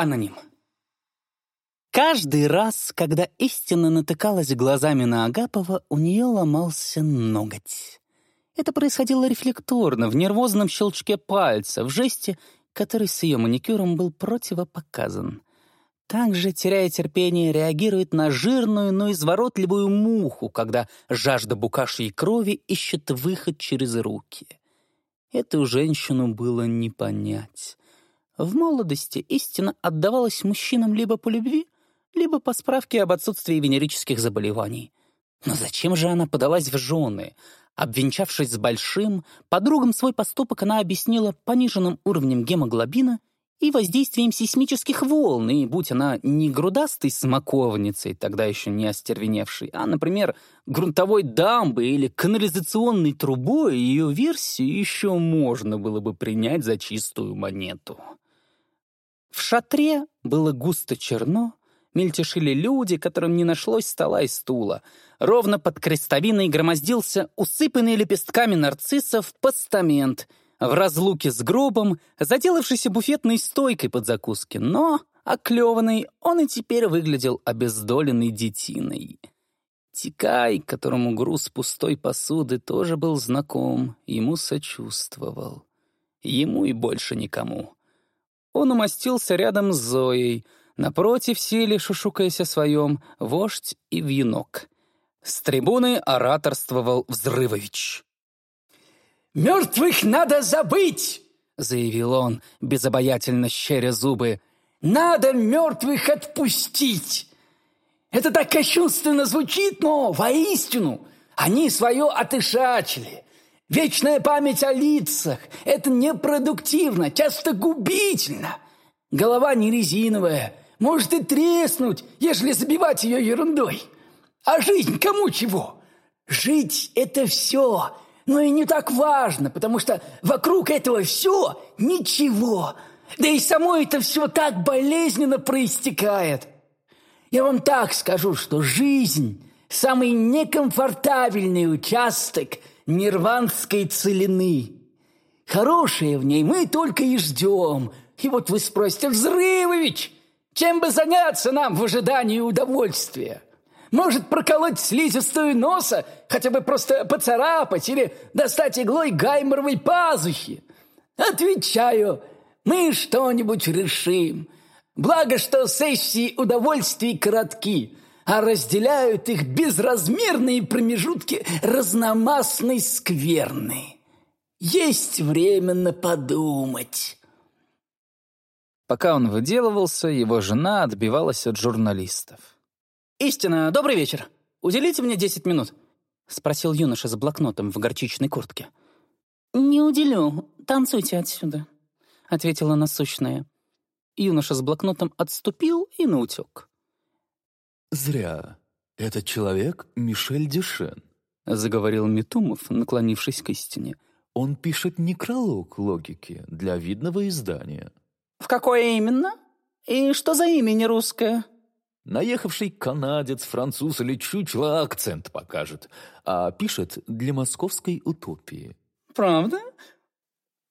Аноним. Каждый раз, когда истина натыкалась глазами на Агапова, у нее ломался ноготь. Это происходило рефлекторно, в нервозном щелчке пальца, в жесте, который с ее маникюром был противопоказан. Также, теряя терпение, реагирует на жирную, но изворотливую муху, когда жажда букашьей крови ищет выход через руки. Эту женщину было не понять. В молодости истина отдавалась мужчинам либо по любви, либо по справке об отсутствии венерических заболеваний. Но зачем же она подалась в жены? Обвенчавшись с Большим, подругам свой поступок она объяснила пониженным уровнем гемоглобина и воздействием сейсмических волн, и будь она не грудастой смоковницей, тогда еще не остервеневшей, а, например, грунтовой дамбой или канализационной трубой, ее версию еще можно было бы принять за чистую монету. В шатре было густо черно, мельтешили люди, которым не нашлось стола и стула. Ровно под крестовиной громоздился усыпанный лепестками нарциссов постамент, в разлуке с гробом, заделавшийся буфетной стойкой под закуски, но, оклеванный, он и теперь выглядел обездоленной детиной. Тикай, которому груз пустой посуды тоже был знаком, ему сочувствовал. Ему и больше никому. Он умостился рядом с Зоей — Напротив сели, шушукаясь о своем, вождь и вьюнок. С трибуны ораторствовал Взрывович. «Мертвых надо забыть!» — заявил он, безобаятельно щеря зубы. «Надо мертвых отпустить! Это так кощунственно звучит, но воистину они свое отышачили. Вечная память о лицах — это непродуктивно, часто губительно. Голова не резиновая, может и треснуть, если забивать ее ерундой. А жизнь кому чего? Жить — это все, но и не так важно, потому что вокруг этого все — ничего. Да и само это все так болезненно проистекает. Я вам так скажу, что жизнь — самый некомфортабельный участок нирванской целины. Хорошее в ней мы только и ждем. И вот вы спросите, Взрывович, чем бы заняться нам в ожидании удовольствия? Может, проколоть слизистую носа, хотя бы просто поцарапать или достать иглой гайморовой пазухи? Отвечаю, мы что-нибудь решим. Благо, что сессии удовольствий коротки, а разделяют их безразмерные промежутки разномастной скверны. Есть время подумать». Пока он выделывался, его жена отбивалась от журналистов. «Истина, добрый вечер. Уделите мне десять минут?» — спросил юноша с блокнотом в горчичной куртке. «Не уделю. Танцуйте отсюда», — ответила насущная. Юноша с блокнотом отступил и наутек. «Зря. Этот человек — Мишель Дюшен», — заговорил Митумов, наклонившись к истине. «Он пишет некролог логики для видного издания». «В какое именно? И что за имя не русское?» Наехавший канадец, француз или чучело акцент покажет, а пишет для московской утопии. «Правда?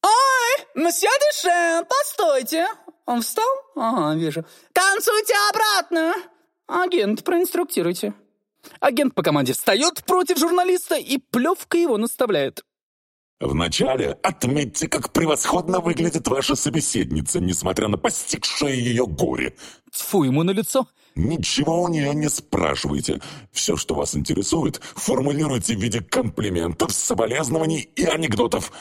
Ой, месье Дешен, постойте!» Он встал? Ага, вижу. «Танцуйте обратно!» «Агент, проинструктируйте». Агент по команде встает против журналиста и плевкой его наставляет. Вначале отметьте, как превосходно выглядит ваша собеседница, несмотря на постигшее ее горе. Тьфу ему на лицо. Ничего у нее не спрашивайте. Все, что вас интересует, формулируйте в виде комплиментов, соболезнований и анекдотов.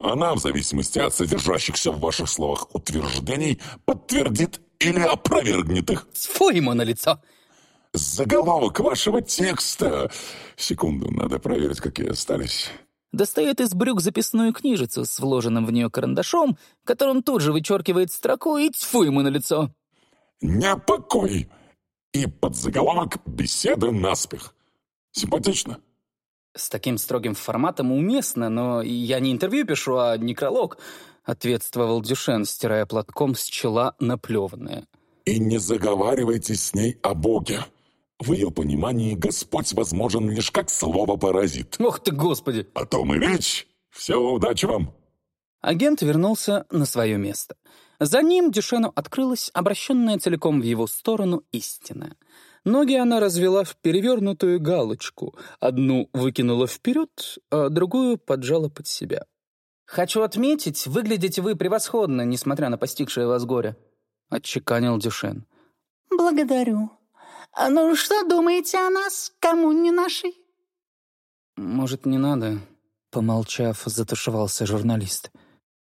Она, в зависимости от содержащихся в ваших словах утверждений, подтвердит или опровергнет их. Тьфу ему на лицо. Заголовок вашего текста. Секунду, надо проверить, какие остались достает из брюк записную книжицу с вложенным в нее карандашом, которым тут же вычеркивает строку и тьфу ему на лицо. «Не покой!» И под заголовок «Беседы наспех». Симпатично. С таким строгим форматом уместно, но я не интервью пишу, а некролог, ответствовал Дюшен, стирая платком с чела наплеванное. И не заговаривайте с ней о Боге. В ее понимании Господь возможен лишь как слово-паразит. Ох ты, Господи! О том и речь. Все, удачи вам. Агент вернулся на свое место. За ним Дюшену открылась обращенная целиком в его сторону истина. Ноги она развела в перевернутую галочку, одну выкинула вперед, а другую поджала под себя. «Хочу отметить, выглядите вы превосходно, несмотря на постигшее вас горе», — отчеканил Дюшен. «Благодарю. А ну что думаете о нас, кому не нашей?» «Может, не надо?» — помолчав, затушевался журналист.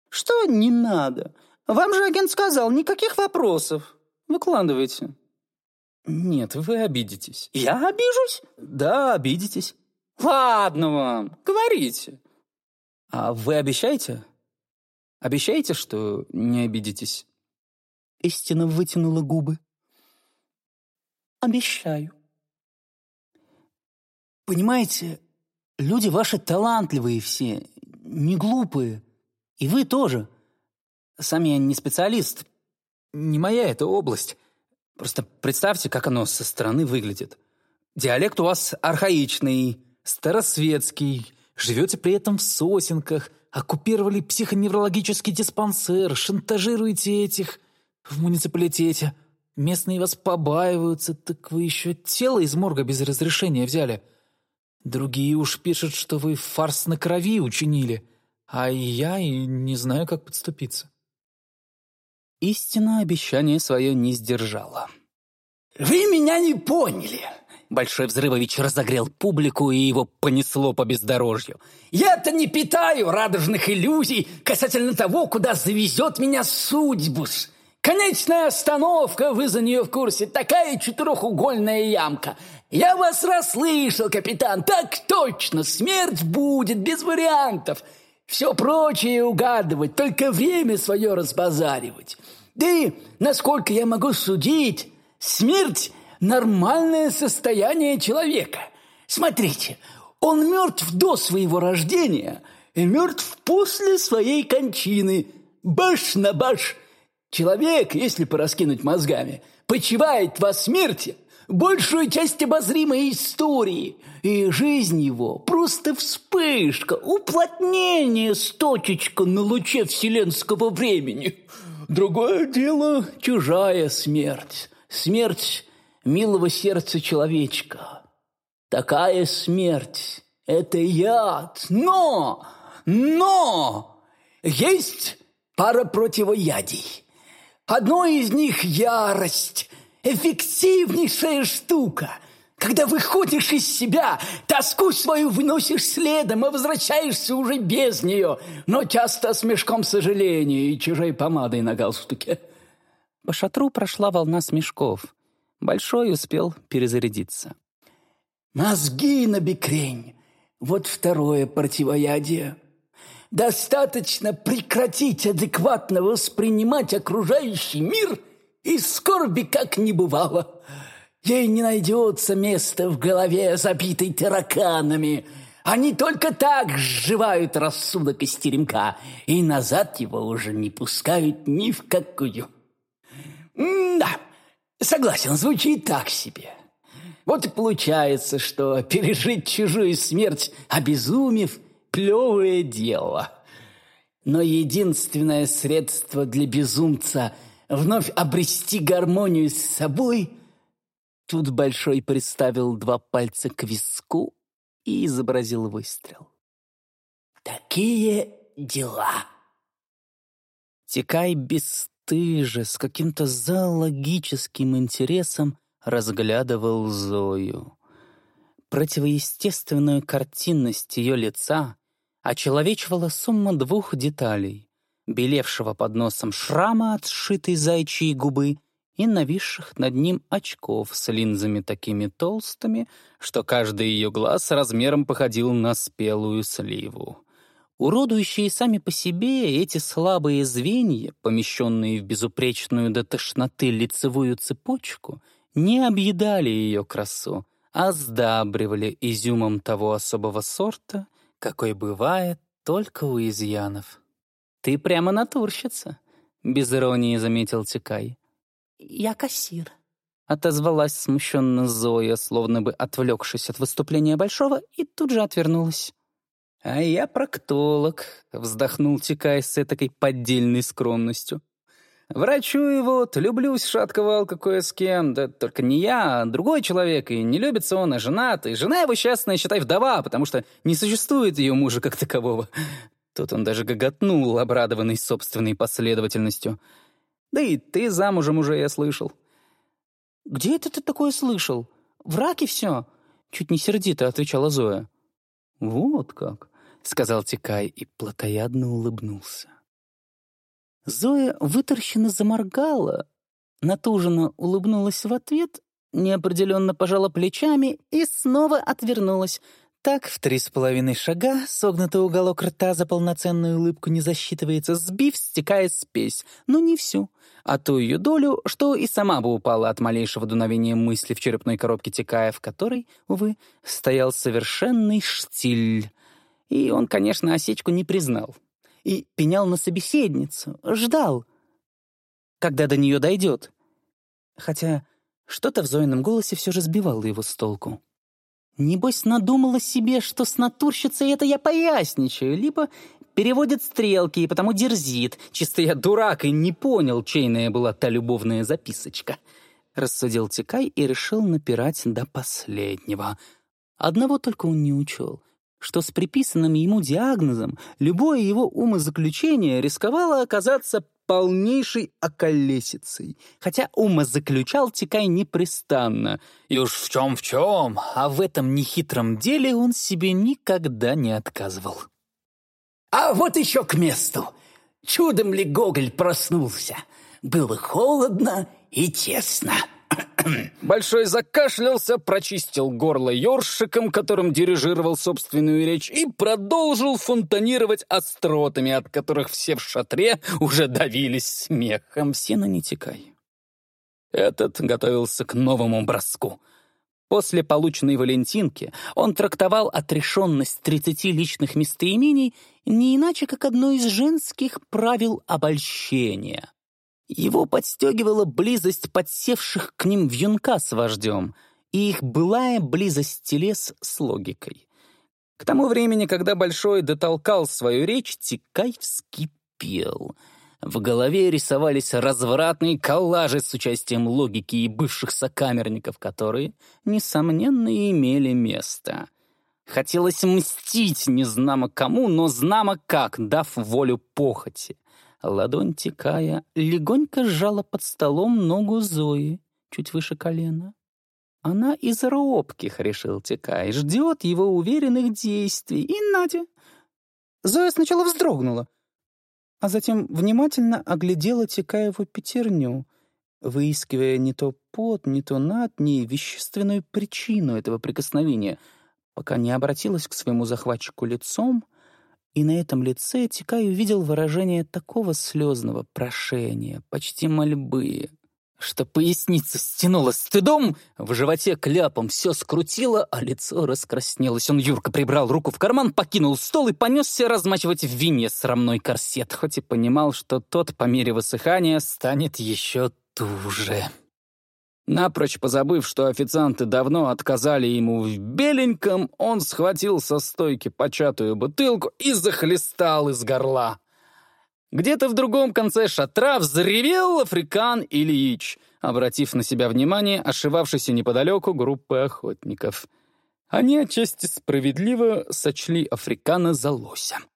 «Что не надо? Вам же агент сказал, никаких вопросов. Выкладывайте». «Нет, вы обидитесь». «Я обижусь?» «Да, обидитесь». «Ладно вам, говорите». «А вы обещаете? Обещаете, что не обидитесь?» Истина вытянула губы. «Обещаю». «Понимаете, люди ваши талантливые все, не глупые. И вы тоже. Сам я не специалист. Не моя эта область. Просто представьте, как оно со стороны выглядит. Диалект у вас архаичный, старосветский, живете при этом в сосенках, оккупировали психоневрологический диспансер, шантажируете этих в муниципалитете. Местные вас побаиваются, так вы еще тело из морга без разрешения взяли. Другие уж пишут, что вы фарс на крови учинили, а я и не знаю, как подступиться. Истина обещание свое не сдержала. «Вы меня не поняли!» Большой Взрывович разогрел публику, и его понесло по бездорожью. «Я-то не питаю радужных иллюзий касательно того, куда завезет меня судьбус. Конечная остановка, вы за нее в курсе, такая четырехугольная ямка. Я вас расслышал, капитан, так точно, смерть будет, без вариантов. Все прочее угадывать, только время свое разбазаривать. Да и, насколько я могу судить, смерть – нормальное состояние человека. Смотрите, он мертв до своего рождения и мертв после своей кончины. Баш на баш. Человек, если пораскинуть мозгами, почивает во смерти большую часть обозримой истории, и жизнь его просто вспышка, уплотнение с точечка на луче вселенского времени. Другое дело – чужая смерть, смерть милого сердца человечка. Такая смерть – это яд, но, но есть пара противоядий. Одно из них – ярость, эффективнейшая штука. Когда выходишь из себя, тоску свою выносишь следом, а возвращаешься уже без нее, но часто с мешком сожаления и чужой помадой на галстуке. По шатру прошла волна смешков. Большой успел перезарядиться. «Мозги на бекрень! Вот второе противоядие!» Достаточно прекратить адекватно воспринимать окружающий мир – и скорби как не бывало. Ей не найдется места в голове, забитой тараканами. Они только так сживают рассудок из теремка, и назад его уже не пускают ни в какую. да, согласен, звучит так себе. Вот и получается, что пережить чужую смерть, обезумев, плевое дело. Но единственное средство для безумца — вновь обрести гармонию с собой, тут Большой приставил два пальца к виску и изобразил выстрел. Такие дела. Текай бесстыже, с каким-то зоологическим интересом разглядывал Зою. Противоестественную картинность ее лица очеловечивала сумма двух деталей белевшего под носом шрама от сшитой зайчьей губы и нависших над ним очков с линзами такими толстыми, что каждый ее глаз размером походил на спелую сливу. Уродующие сами по себе эти слабые звенья, помещенные в безупречную до тошноты лицевую цепочку, не объедали ее красу, а сдабривали изюмом того особого сорта, какой бывает только у изъянов. «Ты прямо натурщица», — без иронии заметил Тикай. «Я кассир», — отозвалась смущенно Зоя, словно бы отвлекшись от выступления Большого, и тут же отвернулась. «А я проктолог», — вздохнул Тикай с этакой поддельной скромностью. Врачу его, люблюсь шатковал кое с кем, да только не я, а другой человек, и не любится он, а женат, и жена его счастная, считай, вдова, потому что не существует ее мужа как такового. Тут он даже гоготнул, обрадованный собственной последовательностью. Да и ты замужем уже, я слышал. «Где это ты такое слышал? В раке все?» Чуть не сердито отвечала Зоя. «Вот как», — сказал Тикай и плотоядно улыбнулся. Зоя выторщенно заморгала, натуженно улыбнулась в ответ, неопределенно пожала плечами и снова отвернулась. Так в три с половиной шага согнутый уголок рта за полноценную улыбку не засчитывается, сбив, стекает спесь, но не всю, а ту ее долю, что и сама бы упала от малейшего дуновения мысли в черепной коробке Тикая, в которой, увы, стоял совершенный штиль. И он, конечно, осечку не признал и пенял на собеседницу, ждал, когда до нее дойдет. Хотя что-то в Зоином голосе все же сбивало его с толку. Небось, надумала себе, что с натурщицей это я поясничаю, либо переводит стрелки и потому дерзит. Чисто я дурак и не понял, чейная была та любовная записочка. Рассудил Тикай и решил напирать до последнего. Одного только он не учел — что с приписанным ему диагнозом любое его умозаключение рисковало оказаться полнейшей околесицей, хотя умозаключал Тикай непрестанно. И уж в чем в чем, а в этом нехитром деле он себе никогда не отказывал. «А вот еще к месту! Чудом ли Гоголь проснулся? Было холодно и тесно». Большой закашлялся, прочистил горло ёршиком, которым дирижировал собственную речь, и продолжил фонтанировать остротами, от которых все в шатре уже давились смехом. Сено не текай. Этот готовился к новому броску. После полученной Валентинки он трактовал отрешенность тридцати личных местоимений не иначе, как одно из женских правил обольщения. Его подстегивала близость подсевших к ним вьюнка с вождем и их былая близость телес с логикой. К тому времени, когда Большой дотолкал свою речь, Тикай вскипел. В голове рисовались развратные коллажи с участием логики и бывших сокамерников, которые, несомненно, имели место. Хотелось мстить незнамо кому, но знамо как, дав волю похоти. Ладонь текая, легонько сжала под столом ногу Зои, чуть выше колена. Она из робких, решил Текай, ждет его уверенных действий. И Надя. Зоя сначала вздрогнула, а затем внимательно оглядела Текаеву пятерню, выискивая не то пот, не то над, ни вещественную причину этого прикосновения, пока не обратилась к своему захватчику лицом — и на этом лице Тикай увидел выражение такого слезного прошения, почти мольбы, что поясница стянула стыдом, в животе кляпом все скрутило, а лицо раскраснелось. Он Юрка прибрал руку в карман, покинул стол и понесся размачивать в вине срамной корсет, хоть и понимал, что тот по мере высыхания станет еще туже. Напрочь позабыв, что официанты давно отказали ему в беленьком, он схватил со стойки початую бутылку и захлестал из горла. Где-то в другом конце шатра взревел африкан Ильич, обратив на себя внимание ошивавшейся неподалеку группы охотников. Они отчасти справедливо сочли африкана за лося —